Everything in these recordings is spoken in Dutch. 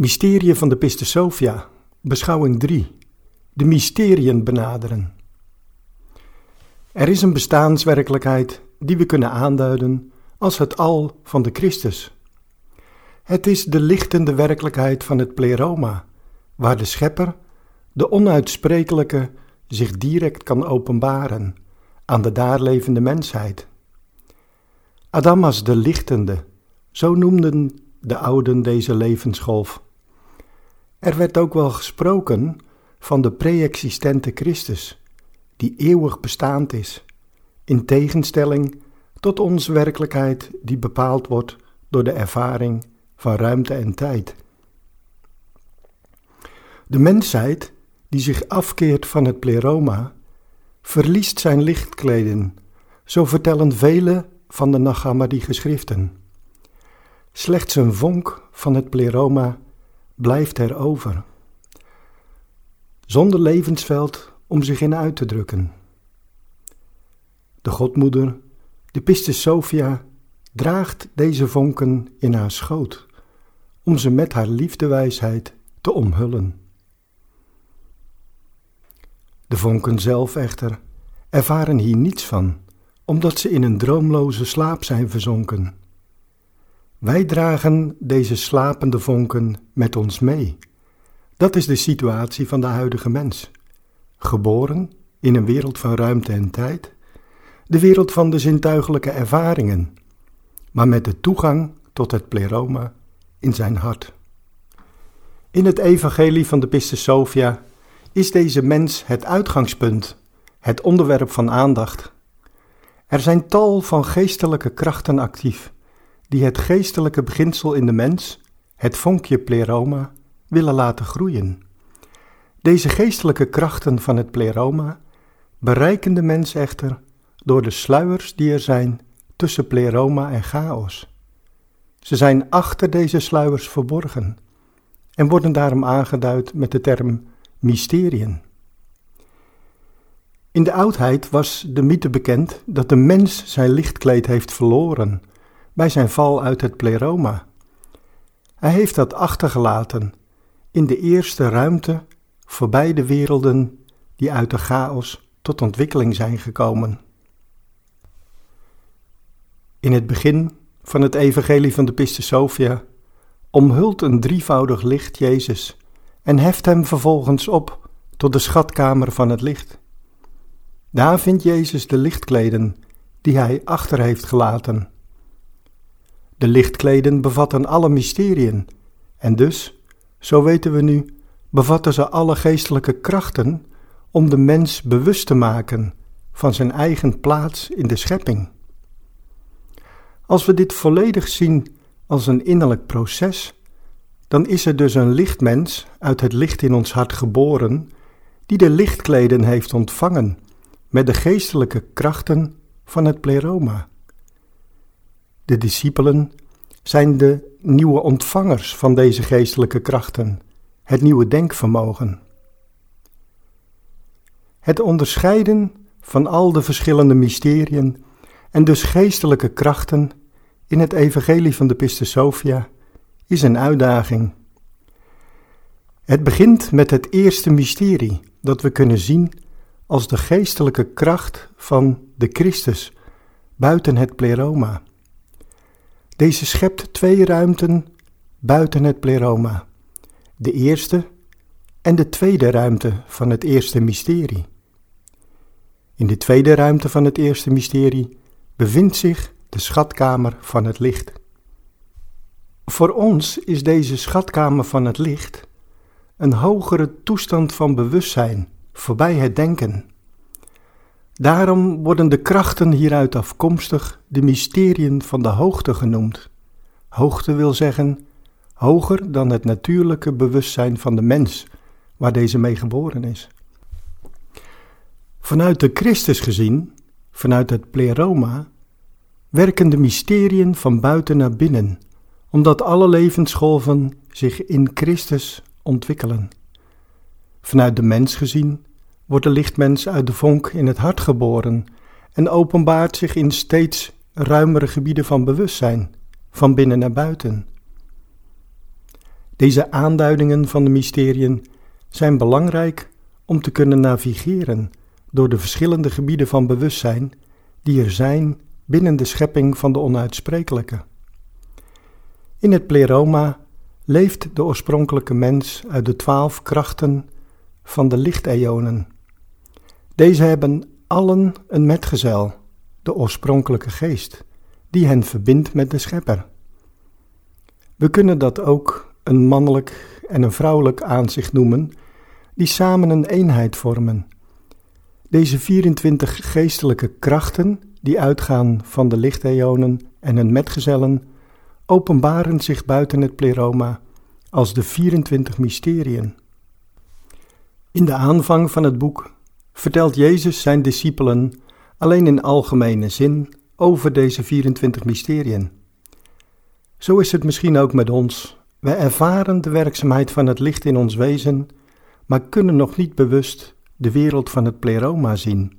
Mysterie van de Piste Sophia, beschouwing 3. De mysteriën benaderen. Er is een bestaanswerkelijkheid die we kunnen aanduiden als het al van de Christus. Het is de lichtende werkelijkheid van het pleroma, waar de schepper, de onuitsprekelijke, zich direct kan openbaren aan de daarlevende mensheid. Adamas de lichtende, zo noemden de ouden deze levensgolf. Er werd ook wel gesproken van de pre-existente Christus, die eeuwig bestaand is, in tegenstelling tot onze werkelijkheid die bepaald wordt door de ervaring van ruimte en tijd. De mensheid die zich afkeert van het pleroma, verliest zijn lichtkleden, zo vertellen vele van de Nagamadi geschriften. Slechts een vonk van het pleroma blijft er over. Zonder levensveld om zich in uit te drukken. De Godmoeder, de Pistis Sophia, draagt deze vonken in haar schoot, om ze met haar liefdewijsheid te omhullen. De vonken zelf echter ervaren hier niets van, omdat ze in een droomloze slaap zijn verzonken. Wij dragen deze slapende vonken met ons mee. Dat is de situatie van de huidige mens. Geboren in een wereld van ruimte en tijd, de wereld van de zintuigelijke ervaringen, maar met de toegang tot het pleroma in zijn hart. In het evangelie van de Piste Sophia is deze mens het uitgangspunt, het onderwerp van aandacht. Er zijn tal van geestelijke krachten actief die het geestelijke beginsel in de mens, het vonkje pleroma, willen laten groeien. Deze geestelijke krachten van het pleroma bereiken de mens echter door de sluiers die er zijn tussen pleroma en chaos. Ze zijn achter deze sluiers verborgen en worden daarom aangeduid met de term mysteriën. In de oudheid was de mythe bekend dat de mens zijn lichtkleed heeft verloren bij zijn val uit het pleroma. Hij heeft dat achtergelaten in de eerste ruimte voorbij de werelden die uit de chaos tot ontwikkeling zijn gekomen. In het begin van het evangelie van de Piste Sophia omhult een drievoudig licht Jezus en heft hem vervolgens op tot de schatkamer van het licht. Daar vindt Jezus de lichtkleden die hij achter heeft gelaten. De lichtkleden bevatten alle mysteriën en dus, zo weten we nu, bevatten ze alle geestelijke krachten om de mens bewust te maken van zijn eigen plaats in de schepping. Als we dit volledig zien als een innerlijk proces, dan is er dus een lichtmens uit het licht in ons hart geboren, die de lichtkleden heeft ontvangen met de geestelijke krachten van het pleroma. De discipelen zijn de nieuwe ontvangers van deze geestelijke krachten, het nieuwe denkvermogen. Het onderscheiden van al de verschillende mysteriën en dus geestelijke krachten in het evangelie van de Piste Sophia is een uitdaging. Het begint met het eerste mysterie dat we kunnen zien als de geestelijke kracht van de Christus buiten het pleroma. Deze schept twee ruimten buiten het pleroma. De eerste en de tweede ruimte van het eerste mysterie. In de tweede ruimte van het eerste mysterie bevindt zich de schatkamer van het licht. Voor ons is deze schatkamer van het licht een hogere toestand van bewustzijn voorbij het denken. Daarom worden de krachten hieruit afkomstig de mysteriën van de hoogte genoemd. Hoogte wil zeggen hoger dan het natuurlijke bewustzijn van de mens, waar deze mee geboren is. Vanuit de Christus gezien, vanuit het pleroma, werken de mysteriën van buiten naar binnen, omdat alle levensgolven zich in Christus ontwikkelen. Vanuit de mens gezien wordt de lichtmens uit de vonk in het hart geboren en openbaart zich in steeds ruimere gebieden van bewustzijn, van binnen naar buiten. Deze aanduidingen van de mysteriën zijn belangrijk om te kunnen navigeren door de verschillende gebieden van bewustzijn die er zijn binnen de schepping van de onuitsprekelijke. In het pleroma leeft de oorspronkelijke mens uit de twaalf krachten van de lichteonen. Deze hebben allen een metgezel, de oorspronkelijke geest, die hen verbindt met de schepper. We kunnen dat ook een mannelijk en een vrouwelijk aanzicht noemen, die samen een eenheid vormen. Deze 24 geestelijke krachten, die uitgaan van de lichteonen en hun metgezellen, openbaren zich buiten het pleroma als de 24 mysteriën. In de aanvang van het boek vertelt Jezus zijn discipelen alleen in algemene zin over deze 24 mysteriën. Zo is het misschien ook met ons. Wij ervaren de werkzaamheid van het licht in ons wezen, maar kunnen nog niet bewust de wereld van het pleroma zien.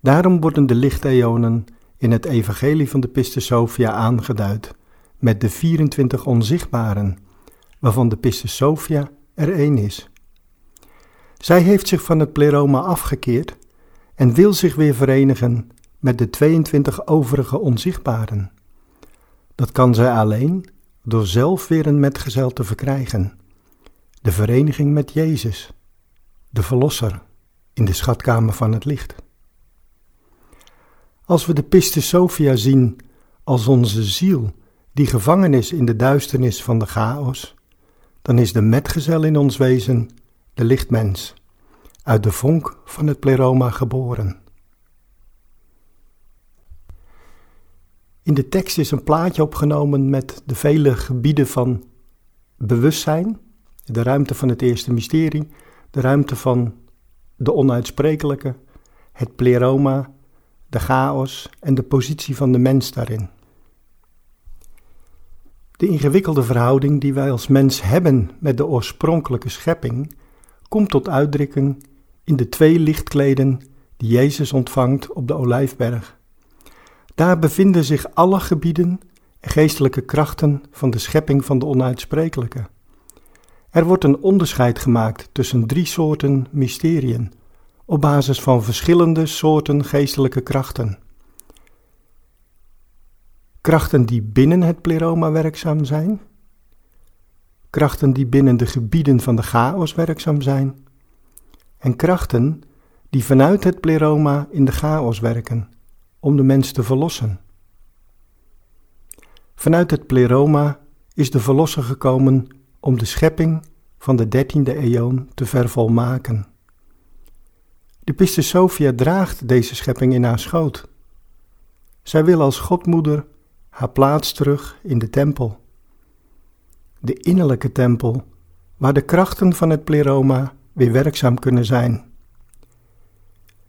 Daarom worden de lichteonen in het evangelie van de Piste Sophia aangeduid met de 24 onzichtbaren, waarvan de Piste Sophia er één is. Zij heeft zich van het pleroma afgekeerd en wil zich weer verenigen met de 22 overige onzichtbaren. Dat kan zij alleen door zelf weer een metgezel te verkrijgen. De vereniging met Jezus, de Verlosser, in de schatkamer van het licht. Als we de piste Sophia zien als onze ziel die gevangen is in de duisternis van de chaos, dan is de metgezel in ons wezen de lichtmens, uit de vonk van het pleroma geboren. In de tekst is een plaatje opgenomen met de vele gebieden van bewustzijn, de ruimte van het eerste mysterie, de ruimte van de onuitsprekelijke, het pleroma, de chaos en de positie van de mens daarin. De ingewikkelde verhouding die wij als mens hebben met de oorspronkelijke schepping komt tot uitdrukking in de twee lichtkleden die Jezus ontvangt op de Olijfberg. Daar bevinden zich alle gebieden en geestelijke krachten van de schepping van de onuitsprekelijke. Er wordt een onderscheid gemaakt tussen drie soorten mysteriën op basis van verschillende soorten geestelijke krachten. Krachten die binnen het pleroma werkzaam zijn, krachten die binnen de gebieden van de chaos werkzaam zijn, en krachten die vanuit het pleroma in de chaos werken om de mens te verlossen. Vanuit het pleroma is de verlosser gekomen om de schepping van de dertiende eeuw te vervolmaken. De Piste Sophia draagt deze schepping in haar schoot. Zij wil als Godmoeder haar plaats terug in de tempel. De innerlijke tempel, waar de krachten van het pleroma weer werkzaam kunnen zijn.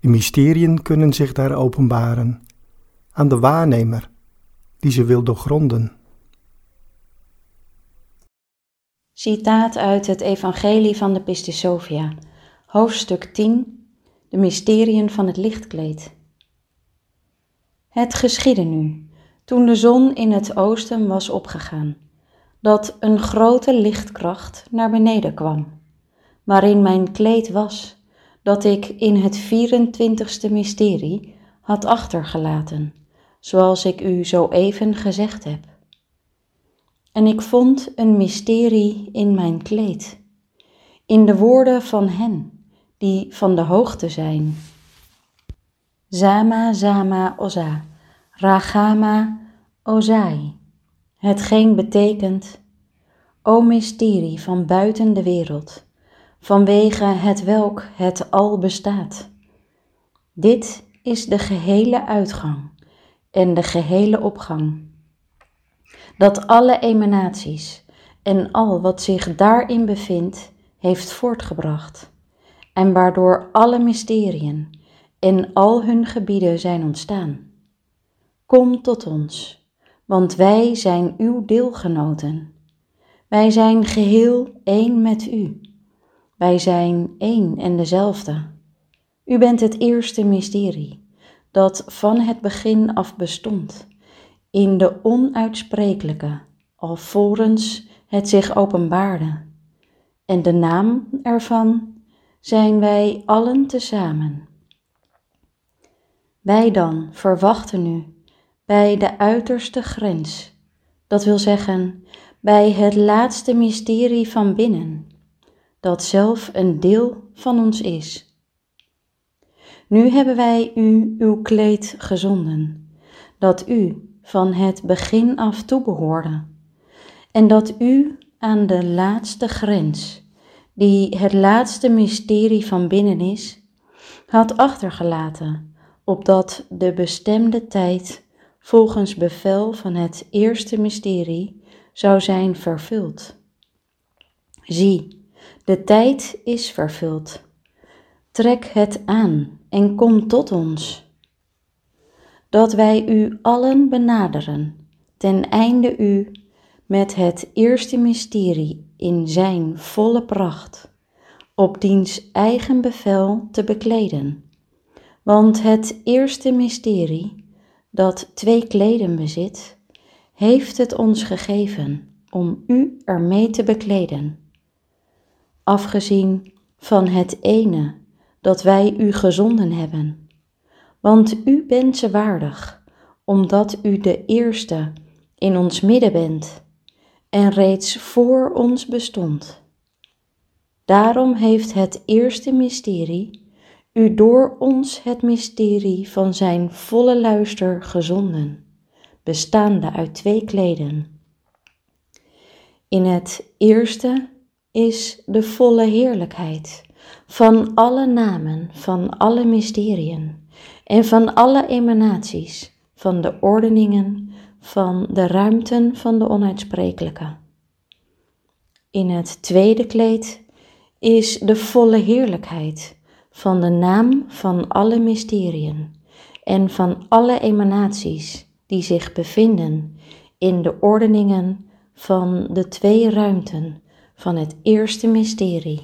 De mysteriën kunnen zich daar openbaren aan de waarnemer die ze wil doorgronden. Citaat uit het Evangelie van de Pistisofia, hoofdstuk 10, de mysteriën van het lichtkleed. Het geschiedde nu, toen de zon in het oosten was opgegaan, dat een grote lichtkracht naar beneden kwam, waarin mijn kleed was dat ik in het 24ste mysterie had achtergelaten, zoals ik u zo even gezegd heb. En ik vond een mysterie in mijn kleed, in de woorden van hen die van de hoogte zijn. Zama, Zama, Oza, Ragama, Ozai, hetgeen betekent, o mysterie van buiten de wereld, vanwege het welk het al bestaat. Dit is de gehele uitgang en de gehele opgang. Dat alle emanaties en al wat zich daarin bevindt, heeft voortgebracht, en waardoor alle mysteriën en al hun gebieden zijn ontstaan. Kom tot ons, want wij zijn uw deelgenoten. Wij zijn geheel één met u. Wij zijn één en dezelfde. U bent het eerste mysterie dat van het begin af bestond, in de onuitsprekelijke, alvorens het zich openbaarde, en de naam ervan zijn wij allen tezamen. Wij dan verwachten nu bij de uiterste grens, dat wil zeggen bij het laatste mysterie van binnen, dat zelf een deel van ons is. Nu hebben wij u uw kleed gezonden, dat u van het begin af toebehoorde, en dat u aan de laatste grens, die het laatste mysterie van binnen is, had achtergelaten, opdat de bestemde tijd volgens bevel van het eerste mysterie zou zijn vervuld. Zie, de tijd is vervuld. Trek het aan en kom tot ons. Dat wij u allen benaderen, ten einde u met het eerste mysterie in zijn volle pracht, op diens eigen bevel te bekleden. Want het eerste mysterie, dat twee kleden bezit, heeft het ons gegeven om u ermee te bekleden. Afgezien van het ene dat wij u gezonden hebben, want u bent ze waardig, omdat u de eerste in ons midden bent en reeds voor ons bestond. Daarom heeft het eerste mysterie u door ons het mysterie van zijn volle luister gezonden bestaande uit twee kleden. In het eerste is de volle heerlijkheid van alle namen, van alle mysteriën en van alle emanaties, van de ordeningen, van de ruimten van de onuitsprekelijke. In het tweede kleed is de volle heerlijkheid van de naam van alle mysteriën en van alle emanaties die zich bevinden in de ordeningen van de twee ruimten van het eerste mysterie.